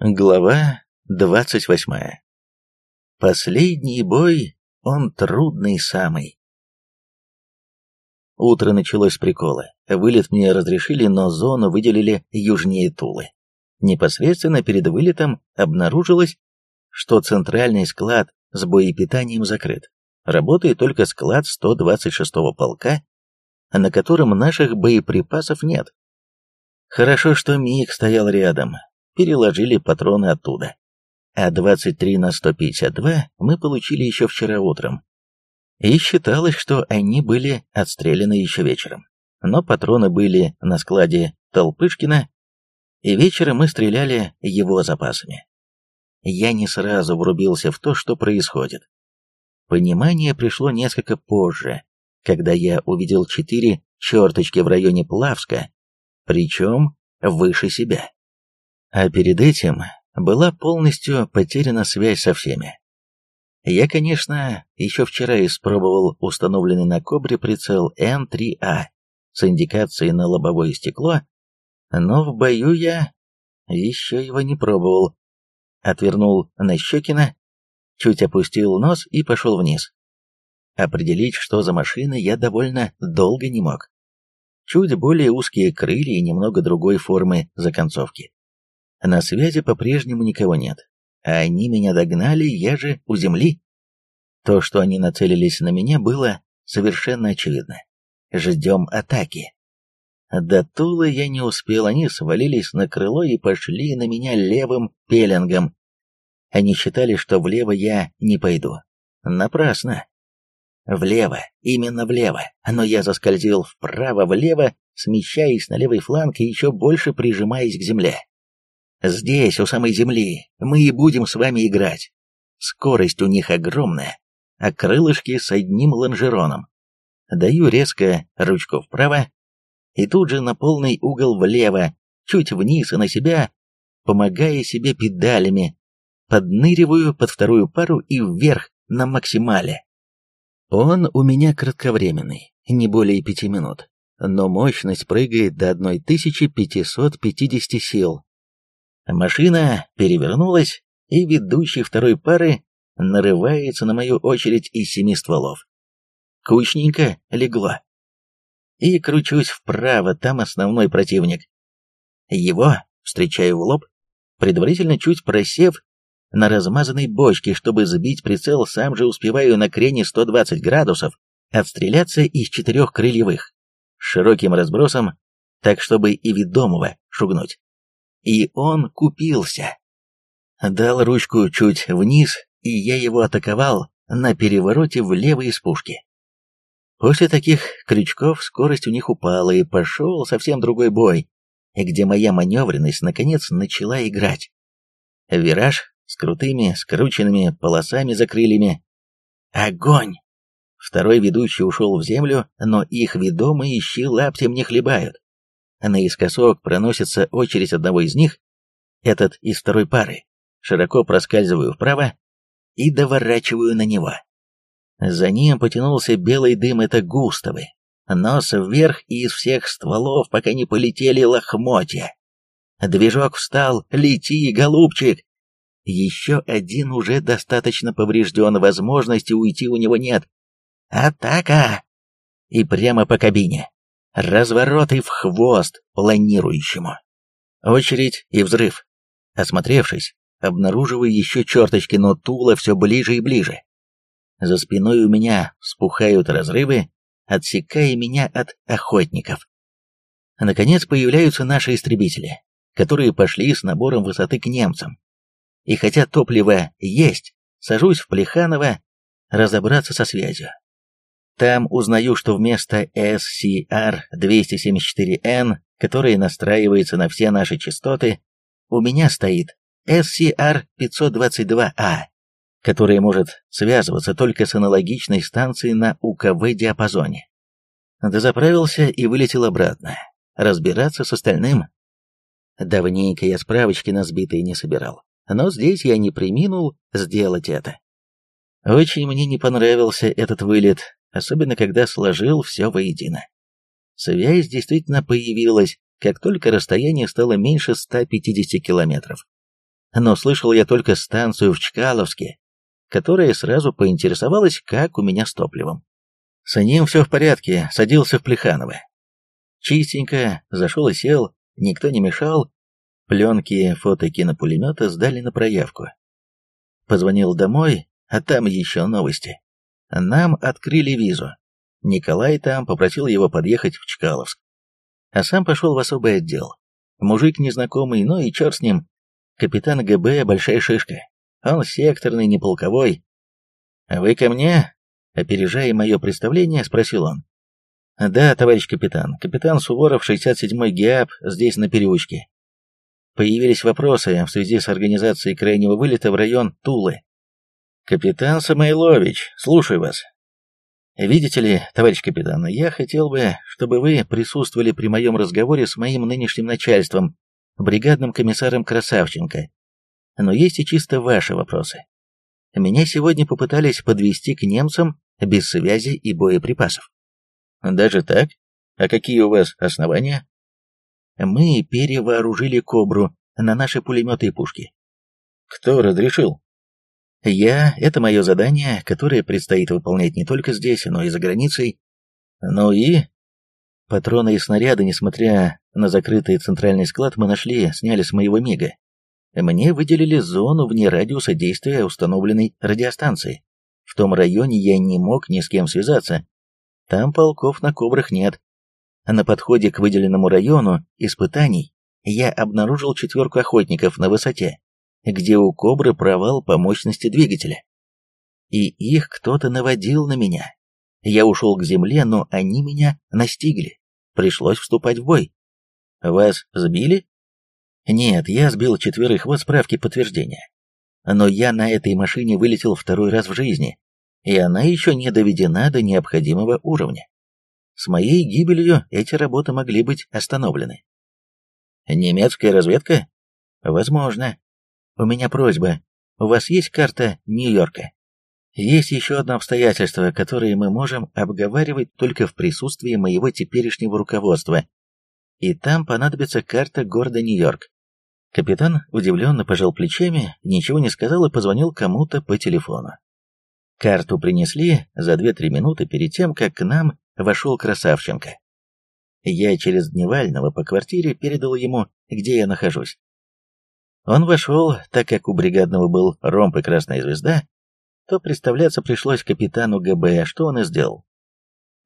Глава двадцать восьмая. Последний бой, он трудный самый. Утро началось с прикола. Вылет мне разрешили, но зону выделили южнее Тулы. Непосредственно перед вылетом обнаружилось, что центральный склад с боепитанием закрыт. Работает только склад 126-го полка, на котором наших боеприпасов нет. Хорошо, что МиГ стоял рядом, переложили патроны оттуда. А 23 на 152 мы получили еще вчера утром. И считалось, что они были отстреляны еще вечером. Но патроны были на складе Толпышкина, и вечером мы стреляли его запасами. Я не сразу врубился в то, что происходит. Понимание пришло несколько позже, когда я увидел четыре черточки в районе Плавска, причем выше себя. А перед этим была полностью потеряна связь со всеми. Я, конечно, еще вчера испробовал установленный на Кобре прицел Н3А с индикацией на лобовое стекло, но в бою я еще его не пробовал. Отвернул на Щекина, чуть опустил нос и пошел вниз. Определить, что за машина, я довольно долго не мог. Чуть более узкие крылья и немного другой формы законцовки. На связи по-прежнему никого нет. А они меня догнали, я же у земли. То, что они нацелились на меня, было совершенно очевидно. Ждем атаки. До Тулы я не успел, они свалились на крыло и пошли на меня левым пеленгом. Они считали, что влево я не пойду. Напрасно. Влево, именно влево, но я заскользил вправо-влево, смещаясь на левый фланг и еще больше прижимаясь к земле. Здесь, у самой земли, мы и будем с вами играть. Скорость у них огромная, а крылышки с одним лонжероном. Даю резко ручку вправо, и тут же на полный угол влево, чуть вниз и на себя, помогая себе педалями, подныриваю под вторую пару и вверх на максимале. Он у меня кратковременный, не более пяти минут, но мощность прыгает до 1550 сил, Машина перевернулась, и ведущий второй пары нарывается на мою очередь из семи стволов. Кучненько легло. И кручусь вправо, там основной противник. Его встречаю в лоб, предварительно чуть просев на размазанной бочке, чтобы сбить прицел, сам же успеваю на крене 120 градусов отстреляться из четырех крыльевых, широким разбросом, так чтобы и ведомого шугнуть. И он купился. Дал ручку чуть вниз, и я его атаковал на перевороте влево из пушки. После таких крючков скорость у них упала, и пошел совсем другой бой, где моя маневренность наконец начала играть. Вираж с крутыми, скрученными полосами за крыльями. Огонь! Второй ведущий ушел в землю, но их ведомые щи лаптем не хлебают. Наискосок проносится очередь одного из них, этот из второй пары. Широко проскальзываю вправо и доворачиваю на него. За ним потянулся белый дым, это Густавы. Нос вверх и из всех стволов, пока не полетели лохмотья. Движок встал, лети, голубчик. Еще один уже достаточно поврежден, возможности уйти у него нет. Атака! И прямо по кабине разворот и в хвост планирующему. Очередь и взрыв. Осмотревшись, обнаруживаю еще черточки, но Тула все ближе и ближе. За спиной у меня вспухают разрывы, отсекая меня от охотников. Наконец появляются наши истребители, которые пошли с набором высоты к немцам. И хотя топливо есть, сажусь в Плеханово разобраться со связью. Там узнаю, что вместо SCR-274N, который настраивается на все наши частоты, у меня стоит SCR-522A, который может связываться только с аналогичной станцией на УКВ-диапазоне. Дозаправился и вылетел обратно, разбираться с остальным. Давненько я справочки на сбитые не собирал, но здесь я не приминул сделать это. Очень мне не понравился этот вылет, особенно когда сложил все воедино. Связь действительно появилась, как только расстояние стало меньше 150 километров. но слышал я только станцию в Чкаловске, которая сразу поинтересовалась, как у меня с топливом. С ним все в порядке, садился в Плеханово. Чистенько, зашел и сел, никто не мешал. Пленки фото кинопулемета сдали на проявку. Позвонил домой, а там еще новости. Нам открыли визу. Николай там попросил его подъехать в Чкаловск. А сам пошел в особый отдел. Мужик незнакомый, но и черт с ним. Капитан ГБ большая шишка. Он секторный, не полковой. «А вы ко мне?» Опережая мое представление, спросил он. «Да, товарищ капитан. Капитан Суворов, 67-й ГИАП, здесь на переучке. Появились вопросы в связи с организацией крайнего вылета в район Тулы. Капитан Самойлович, слушаю вас. Видите ли, товарищ капитан, я хотел бы, чтобы вы присутствовали при моем разговоре с моим нынешним начальством, бригадным комиссаром Красавченко. Но есть и чисто ваши вопросы. Меня сегодня попытались подвести к немцам без связи и боеприпасов. Даже так? А какие у вас основания? Мы перевооружили «Кобру» на наши пулеметы и пушки. Кто разрешил? Я — это мое задание, которое предстоит выполнять не только здесь, но и за границей. Ну и... Патроны и снаряды, несмотря на закрытый центральный склад, мы нашли, сняли с моего МИГа. Мне выделили зону вне радиуса действия установленной радиостанции. В том районе я не мог ни с кем связаться. Там полков на кобрах нет. На подходе к выделенному району испытаний я обнаружил четверку охотников на высоте, где у кобры провал по мощности двигателя. И их кто-то наводил на меня. Я ушел к земле, но они меня настигли. Пришлось вступать в бой. Вас сбили? Нет, я сбил четверых, вот справки подтверждения. Но я на этой машине вылетел второй раз в жизни, и она еще не доведена до необходимого уровня. С моей гибелью эти работы могли быть остановлены. Немецкая разведка? Возможно. У меня просьба. У вас есть карта Нью-Йорка? Есть еще одно обстоятельство, которое мы можем обговаривать только в присутствии моего теперешнего руководства. И там понадобится карта города Нью-Йорк. Капитан удивленно пожал плечами, ничего не сказал и позвонил кому-то по телефону. Карту принесли за 2-3 минуты перед тем, как к нам вошел Красавченко. Я через Дневального по квартире передал ему, где я нахожусь. Он вошел, так как у бригадного был ромб и красная звезда, то представляться пришлось капитану ГБ, что он и сделал.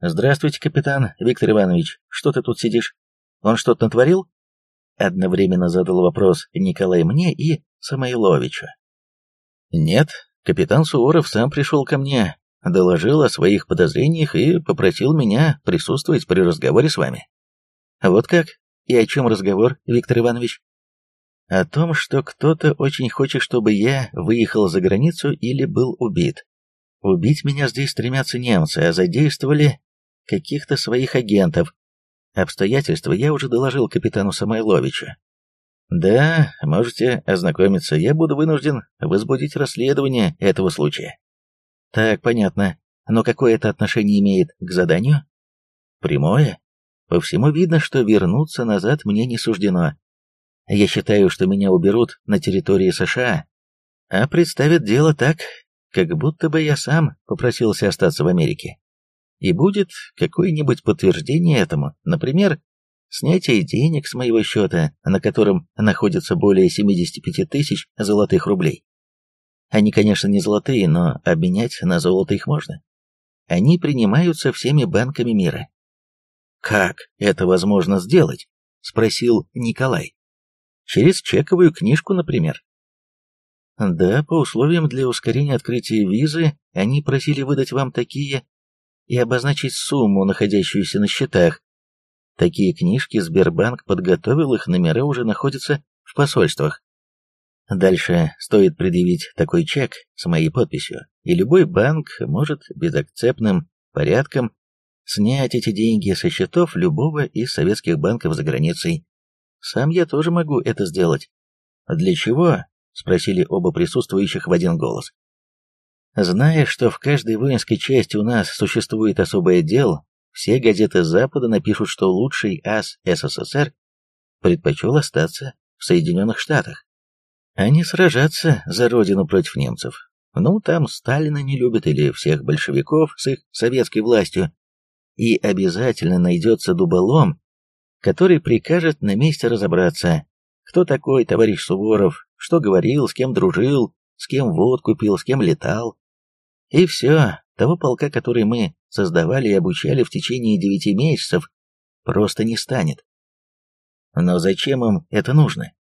«Здравствуйте, капитан Виктор Иванович, что ты тут сидишь? Он что-то натворил?» Одновременно задал вопрос Николай мне и Самойловичу. «Нет, капитан Суворов сам пришел ко мне, доложил о своих подозрениях и попросил меня присутствовать при разговоре с вами». «Вот как? И о чем разговор, Виктор Иванович?» «О том, что кто-то очень хочет, чтобы я выехал за границу или был убит. Убить меня здесь стремятся немцы, а задействовали каких-то своих агентов, Обстоятельства я уже доложил капитану Самойловичу. Да, можете ознакомиться. Я буду вынужден возбудить расследование этого случая. Так, понятно. Но какое это отношение имеет к заданию? Прямое. По всему видно, что вернуться назад мне не суждено. Я считаю, что меня уберут на территории США, а представят дело так, как будто бы я сам попросился остаться в Америке и будет какое-нибудь подтверждение этому, например, снятие денег с моего счета, на котором находится более 75 тысяч золотых рублей. Они, конечно, не золотые, но обменять на золото их можно. Они принимаются всеми банками мира. «Как это возможно сделать?» – спросил Николай. «Через чековую книжку, например». Да, по условиям для ускорения открытия визы они просили выдать вам такие и обозначить сумму, находящуюся на счетах. Такие книжки Сбербанк подготовил, их номера уже находятся в посольствах. Дальше стоит предъявить такой чек с моей подписью, и любой банк может безакцептным порядком снять эти деньги со счетов любого из советских банков за границей. Сам я тоже могу это сделать. Для чего? Спросили оба присутствующих в один голос. Зная, что в каждой воинской части у нас существует особый отдел, все газеты Запада напишут, что лучший ас СССР предпочел остаться в Соединенных Штатах. а не сражаться за родину против немцев. Ну, там Сталина не любят или всех большевиков с их советской властью. И обязательно найдется дуболом, который прикажет на месте разобраться, кто такой товарищ Суворов, что говорил, с кем дружил, с кем водку пил, с кем летал. И все, того полка, который мы создавали и обучали в течение девяти месяцев, просто не станет. Но зачем им это нужно?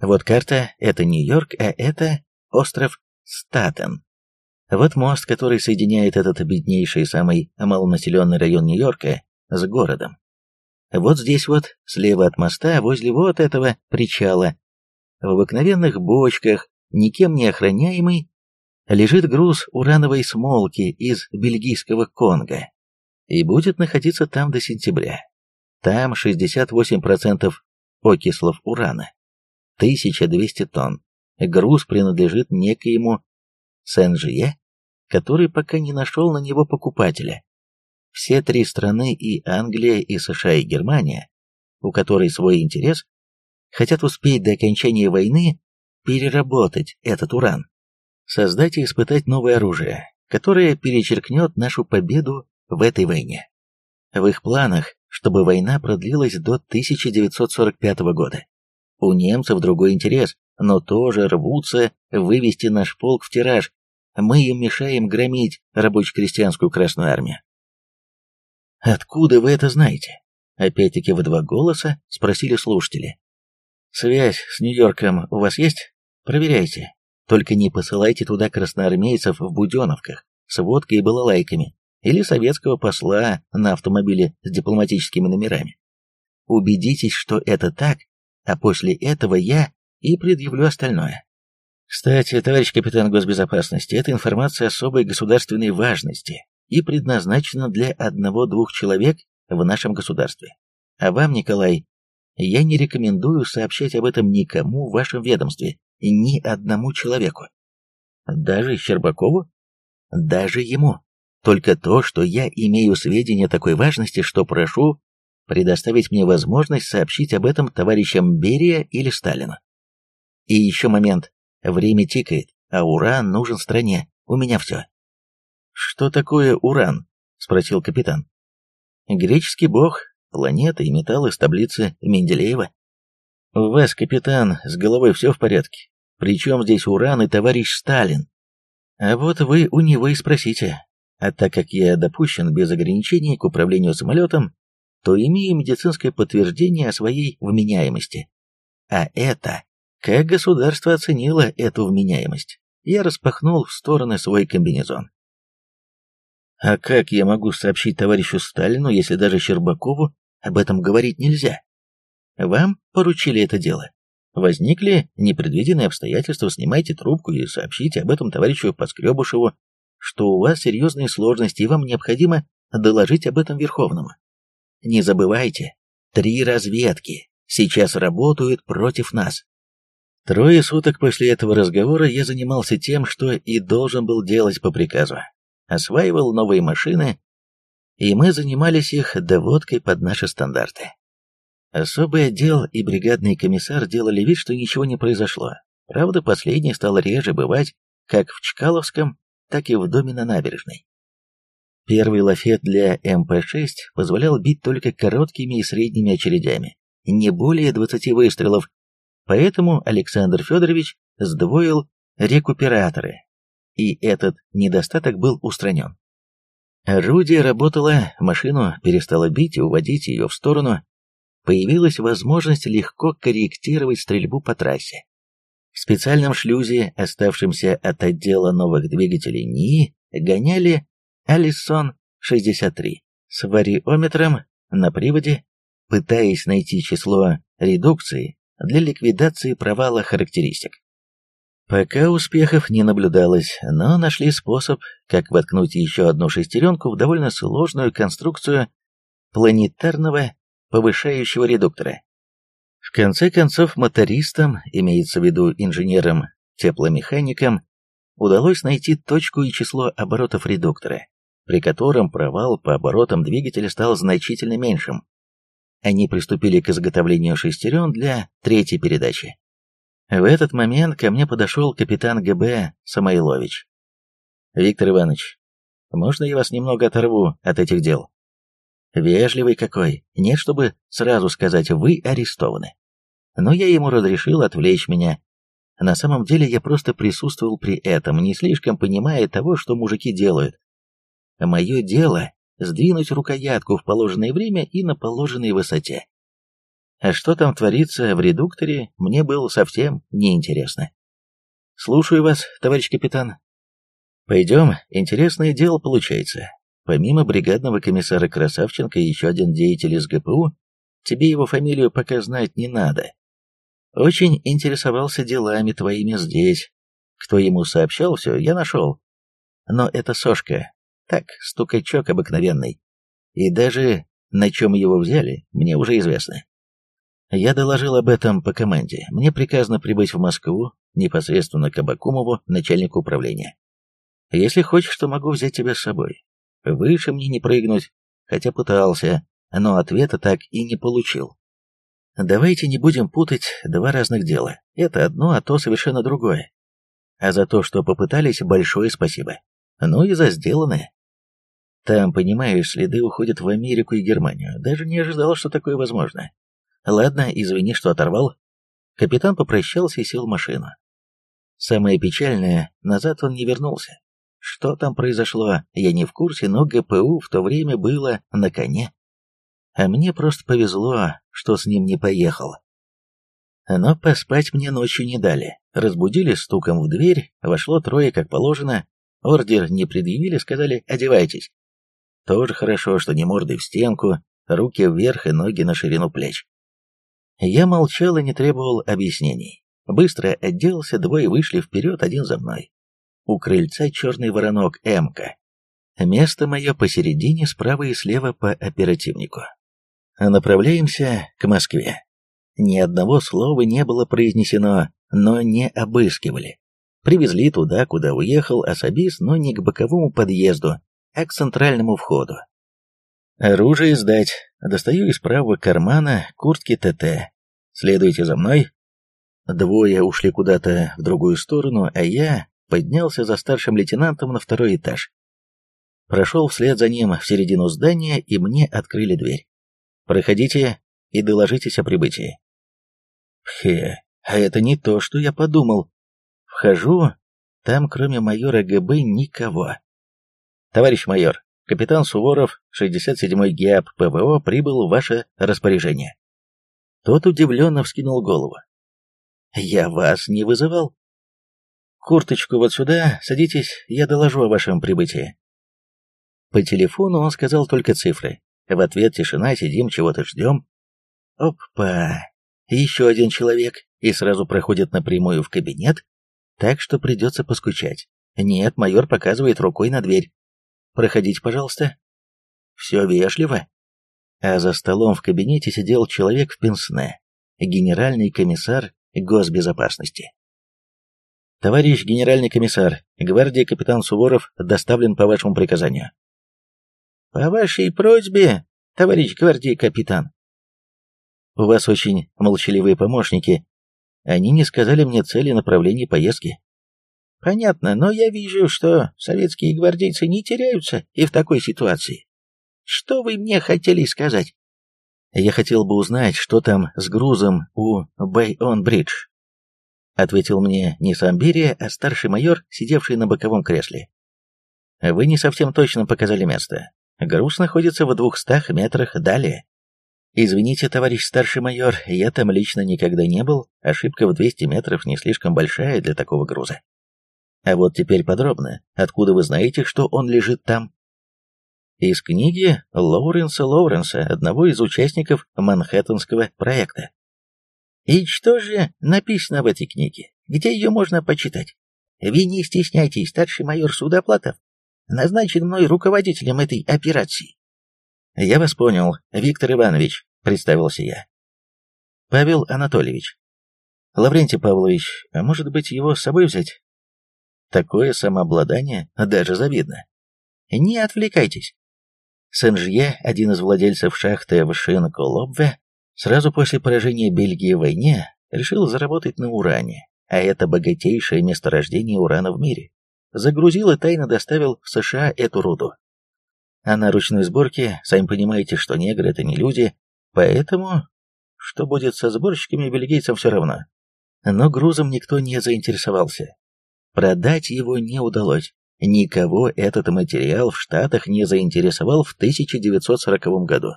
Вот карта — это Нью-Йорк, а это остров Статен. Вот мост, который соединяет этот беднейший самый малонаселенный район Нью-Йорка с городом. Вот здесь вот, слева от моста, возле вот этого причала, в обыкновенных бочках, никем не охраняемый, лежит груз урановой смолки из бельгийского Конго и будет находиться там до сентября. Там 68% окислов урана, 1200 тонн. Груз принадлежит некоему Сен-Жие, который пока не нашел на него покупателя. Все три страны и Англия, и США, и Германия, у которой свой интерес, хотят успеть до окончания войны переработать этот уран, создать и испытать новое оружие, которое перечеркнет нашу победу в этой войне. В их планах, чтобы война продлилась до 1945 года. У немцев другой интерес, но тоже рвутся вывести наш полк в тираж. Мы им мешаем громить рабоче-крестьянскую Красную Армию. «Откуда вы это знаете?» Опять-таки в два голоса спросили слушатели. «Связь с Нью-Йорком у вас есть? Проверяйте. Только не посылайте туда красноармейцев в буденовках с водкой и балалайками или советского посла на автомобиле с дипломатическими номерами. Убедитесь, что это так, а после этого я и предъявлю остальное. Кстати, товарищ капитан госбезопасности, эта информация особой государственной важности и предназначена для одного-двух человек в нашем государстве. А вам, Николай, я не рекомендую сообщать об этом никому в вашем ведомстве, ни одному человеку. Даже Щербакову? Даже ему. Только то, что я имею сведения такой важности, что прошу предоставить мне возможность сообщить об этом товарищам Берия или Сталину. И еще момент. Время тикает, а уран нужен стране. У меня все. Что такое уран? Спросил капитан. Греческий бог, планета и металл из таблицы Менделеева. У вас, капитан, с головой все в порядке. Причем здесь уран и товарищ Сталин? А вот вы у него и спросите. А так как я допущен без ограничений к управлению самолетом, то имею медицинское подтверждение о своей вменяемости. А это как государство оценило эту вменяемость? Я распахнул в стороны свой комбинезон. А как я могу сообщить товарищу Сталину, если даже Щербакову об этом говорить нельзя? Вам поручили это дело. Возникли непредвиденные обстоятельства, снимайте трубку и сообщите об этом товарищу Поскребушеву, что у вас серьезные сложности и вам необходимо доложить об этом Верховному. Не забывайте, три разведки сейчас работают против нас. Трое суток после этого разговора я занимался тем, что и должен был делать по приказу. Осваивал новые машины, и мы занимались их доводкой под наши стандарты. Особый отдел и бригадный комиссар делали вид, что ничего не произошло. Правда, последний стал реже бывать как в Чкаловском, так и в доме на набережной. Первый лафет для МП-6 позволял бить только короткими и средними очередями, не более 20 выстрелов Поэтому Александр Федорович сдвоил рекуператоры, и этот недостаток был устранен. Орудие работало, машину перестало бить и уводить ее в сторону. Появилась возможность легко корректировать стрельбу по трассе. В специальном шлюзе, оставшемся от отдела новых двигателей НИИ, гоняли Алисон-63 с вариометром на приводе, пытаясь найти число редукции для ликвидации провала характеристик. Пока успехов не наблюдалось, но нашли способ, как воткнуть еще одну шестеренку в довольно сложную конструкцию планетарного повышающего редуктора. В конце концов, мотористам, имеется в виду инженерам-тепломеханикам, удалось найти точку и число оборотов редуктора, при котором провал по оборотам двигателя стал значительно меньшим, они приступили к изготовлению шестерен для третьей передачи. В этот момент ко мне подошел капитан ГБ Самойлович. «Виктор Иванович, можно я вас немного оторву от этих дел?» Вежливый какой, нет, чтобы сразу сказать «вы арестованы». Но я ему разрешил отвлечь меня. На самом деле я просто присутствовал при этом, не слишком понимая того, что мужики делают. Мое дело — сдвинуть рукоятку в положенное время и на положенной высоте. А что там творится в редукторе, мне было совсем неинтересно. Слушаю вас, товарищ капитан. Пойдем, интересное дело получается. Помимо бригадного комиссара Красавченко еще один деятель из ГПУ, тебе его фамилию пока знать не надо. Очень интересовался делами твоими здесь. Кто ему сообщал все, я нашел. Но это Сошка, так, стукачок обыкновенный. И даже на чем его взяли, мне уже известно. Я доложил об этом по команде. Мне приказано прибыть в Москву, непосредственно к Абакумову, начальнику управления. Если хочешь, то могу взять тебя с собой. Выше мне не прыгнуть, хотя пытался, но ответа так и не получил. Давайте не будем путать два разных дела. Это одно, а то совершенно другое. А за то, что попытались, большое спасибо. Ну и за сделанное. Там, понимаешь, следы уходят в Америку и Германию. Даже не ожидал, что такое возможно. Ладно, извини, что оторвал. Капитан попрощался и сел в машину. Самое печальное, назад он не вернулся. Что там произошло, я не в курсе, но ГПУ в то время было на коне. А мне просто повезло, что с ним не поехал. Но поспать мне ночью не дали. Разбудили стуком в дверь, вошло трое, как положено. Ордер не предъявили, сказали «одевайтесь». Тоже хорошо, что не мордой в стенку, руки вверх и ноги на ширину плеч. Я молчал и не требовал объяснений. Быстро оделся, двое вышли вперед, один за мной. У крыльца черный воронок МК. Место мое посередине, справа и слева по оперативнику. Направляемся к Москве. Ни одного слова не было произнесено, но не обыскивали. Привезли туда, куда уехал особист, но не к боковому подъезду, а к центральному входу. Оружие сдать. Достаю из правого кармана куртки ТТ. Следуйте за мной. Двое ушли куда-то в другую сторону, а я поднялся за старшим лейтенантом на второй этаж. Прошел вслед за ним в середину здания, и мне открыли дверь. «Проходите и доложитесь о прибытии». Хе, а это не то, что я подумал. Вхожу, там кроме майора ГБ никого. Товарищ майор, капитан Суворов, 67-й ГИАП ПВО, прибыл в ваше распоряжение. Тот удивленно вскинул голову. «Я вас не вызывал?» «Курточку вот сюда, садитесь, я доложу о вашем прибытии». По телефону он сказал только цифры. В ответ тишина, сидим, чего-то ждем. Опа! Еще один человек, и сразу проходит напрямую в кабинет, так что придется поскучать. Нет, майор показывает рукой на дверь. Проходите, пожалуйста. Все вежливо, а за столом в кабинете сидел человек в пенсне, генеральный комиссар госбезопасности. «Товарищ генеральный комиссар, гвардии капитан Суворов доставлен по вашему приказанию». «По вашей просьбе, товарищ гвардии капитан». «У вас очень молчаливые помощники. Они не сказали мне цели направления поездки». «Понятно, но я вижу, что советские гвардейцы не теряются и в такой ситуации. Что вы мне хотели сказать? Я хотел бы узнать, что там с грузом у Бэй-он-Бридж. Ответил мне не сам а старший майор, сидевший на боковом кресле. Вы не совсем точно показали место. Груз находится в двухстах метрах далее. Извините, товарищ старший майор, я там лично никогда не был, ошибка в 200 метров не слишком большая для такого груза. А вот теперь подробно, откуда вы знаете, что он лежит там? Из книги Лоуренса Лоуренса, одного из участников Манхэттенского проекта. И что же написано в этой книге? Где ее можно почитать? Вы не стесняйтесь, старший майор Судоплатов назначен мной руководителем этой операции. Я вас понял, Виктор Иванович, представился я. Павел Анатольевич. Лаврентий Павлович, а может быть его с собой взять? Такое самообладание даже завидно. Не отвлекайтесь. Сен-Жье, один из владельцев шахты в Шин-Колобве, сразу после поражения Бельгии в войне решил заработать на уране а это богатейшее месторождение урана в мире. Загрузил и тайно доставил в США эту руду. А на ручной сборке, сами понимаете, что негры это не люди, поэтому что будет со сборщиками бельгийцам все равно. Но грузом никто не заинтересовался. Продать его не удалось. Никого этот материал в Штатах не заинтересовал в 1940 году.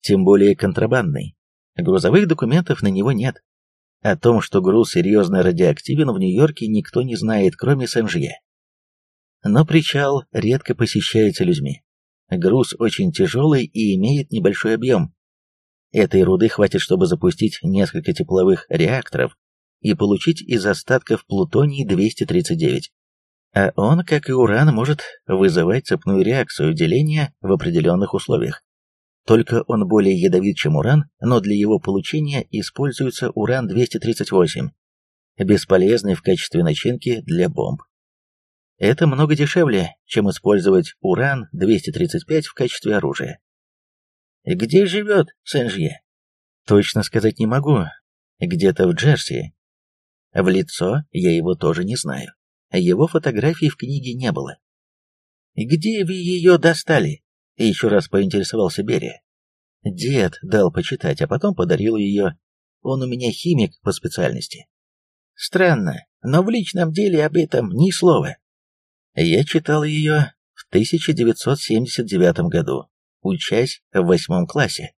Тем более контрабандный. Грузовых документов на него нет. О том, что груз серьезно радиоактивен, в Нью-Йорке никто не знает, кроме Сен-Жье. Но причал редко посещается людьми. Груз очень тяжелый и имеет небольшой объем. Этой руды хватит, чтобы запустить несколько тепловых реакторов и получить из остатков плутоний-239. А он, как и уран, может вызывать цепную реакцию деления в определенных условиях. Только он более ядовит, чем уран, но для его получения используется уран-238, бесполезный в качестве начинки для бомб. Это много дешевле, чем использовать уран-235 в качестве оружия. Где живет Сен-Жье? Точно сказать не могу. Где-то в Джерси. В лицо я его тоже не знаю. Его фотографий в книге не было. Где вы ее достали? Еще раз поинтересовался Берия. Дед дал почитать, а потом подарил ее. Он у меня химик по специальности. Странно, но в личном деле об этом ни слова. Я читал ее в 1979 году, учась в восьмом классе.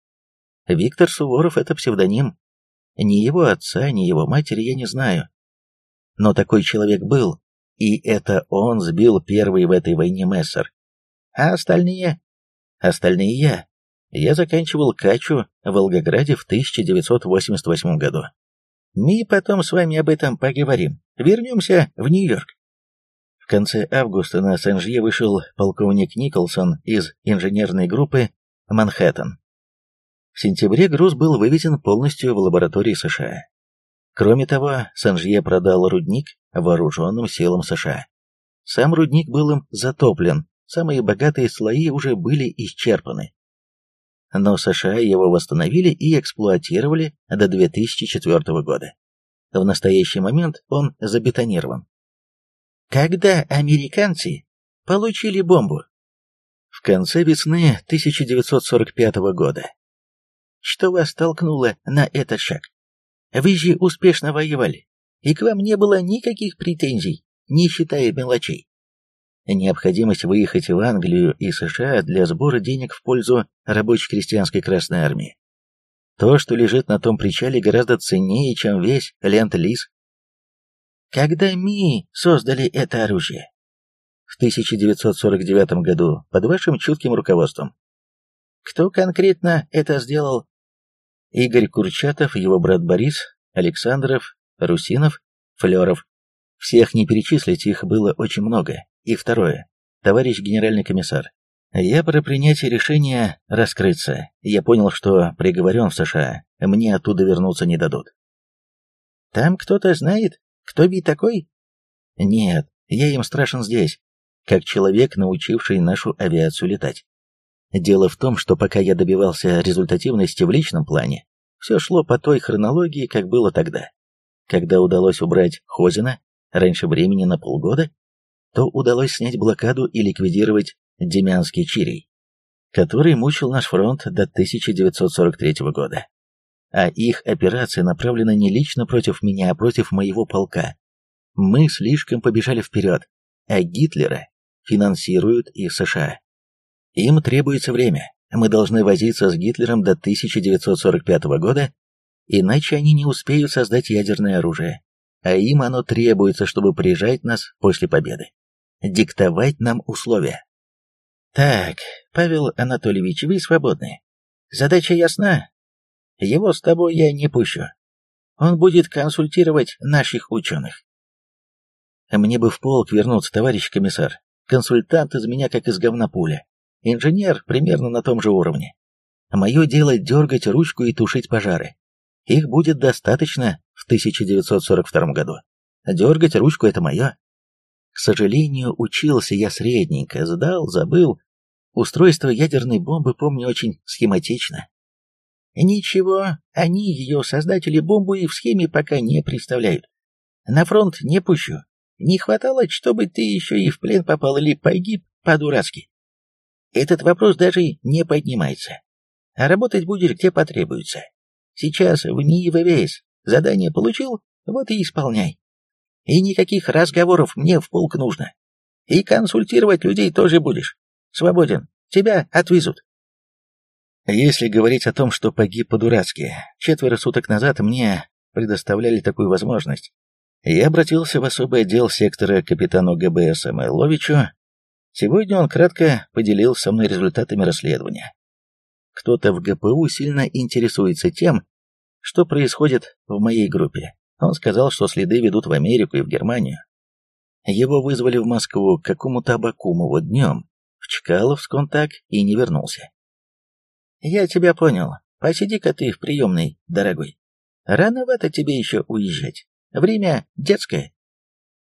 Виктор Суворов — это псевдоним. Ни его отца, ни его матери я не знаю. Но такой человек был, и это он сбил первый в этой войне Мессер. А остальные? Остальные я. Я заканчивал Качу в Волгограде в 1988 году. Мы потом с вами об этом поговорим. Вернемся в Нью-Йорк. В конце августа на Сен-Жье вышел полковник Николсон из инженерной группы «Манхэттен». В сентябре груз был вывезен полностью в лаборатории США. Кроме того, Санжье продал рудник вооруженным силам США. Сам рудник был им затоплен, самые богатые слои уже были исчерпаны. Но США его восстановили и эксплуатировали до 2004 года. В настоящий момент он забетонирован. Когда американцы получили бомбу? В конце весны 1945 года. Что вас толкнуло на этот шаг? Вы же успешно воевали, и к вам не было никаких претензий, не считая мелочей. Необходимость выехать в Англию и США для сбора денег в пользу рабочей крестьянской Красной Армии. То, что лежит на том причале, гораздо ценнее, чем весь Ленд-Лиз когда МИ создали это оружие? В 1949 году, под вашим чутким руководством. Кто конкретно это сделал? Игорь Курчатов, его брат Борис, Александров, Русинов, Флеров. Всех не перечислить, их было очень много. И второе. Товарищ генеральный комиссар. Я про принятие решения раскрыться. Я понял, что приговорен в США. Мне оттуда вернуться не дадут. Там кто-то знает, кто би такой? Нет, я им страшен здесь, как человек, научивший нашу авиацию летать. Дело в том, что пока я добивался результативности в личном плане, все шло по той хронологии, как было тогда. Когда удалось убрать Хозина раньше времени на полгода, то удалось снять блокаду и ликвидировать Демянский Чирий, который мучил наш фронт до 1943 года а их операция направлена не лично против меня, а против моего полка. Мы слишком побежали вперед, а Гитлера финансируют из США. Им требуется время, мы должны возиться с Гитлером до 1945 года, иначе они не успеют создать ядерное оружие, а им оно требуется, чтобы прижать нас после победы, диктовать нам условия. Так, Павел Анатольевич, вы свободны. Задача ясна, его с тобой я не пущу. Он будет консультировать наших ученых. Мне бы в полк вернуться, товарищ комиссар. Консультант из меня как из говна пуля. Инженер примерно на том же уровне. Мое дело дергать ручку и тушить пожары. Их будет достаточно в 1942 году. Дергать ручку — это мое. К сожалению, учился я средненько, сдал, забыл. Устройство ядерной бомбы помню очень схематично. Ничего, они, ее создатели, бомбу и в схеме пока не представляют. На фронт не пущу. Не хватало, чтобы ты еще и в плен попал или погиб по-дурацки. Этот вопрос даже не поднимается. А работать будешь где потребуется. Сейчас в НИИ ВВС задание получил, вот и исполняй. И никаких разговоров мне в полк нужно. И консультировать людей тоже будешь. Свободен. Тебя отвезут. Если говорить о том, что погиб по-дурацки, четверо суток назад мне предоставляли такую возможность. Я обратился в особый отдел сектора капитану ГБС Ловичу. Сегодня он кратко поделился со мной результатами расследования. Кто-то в ГПУ сильно интересуется тем, что происходит в моей группе. Он сказал, что следы ведут в Америку и в Германию. Его вызвали в Москву к какому-то Абакумову днем, в Чкаловск он так и не вернулся. «Я тебя понял. Посиди-ка ты в приемной, дорогой. Рановато тебе еще уезжать. Время детское.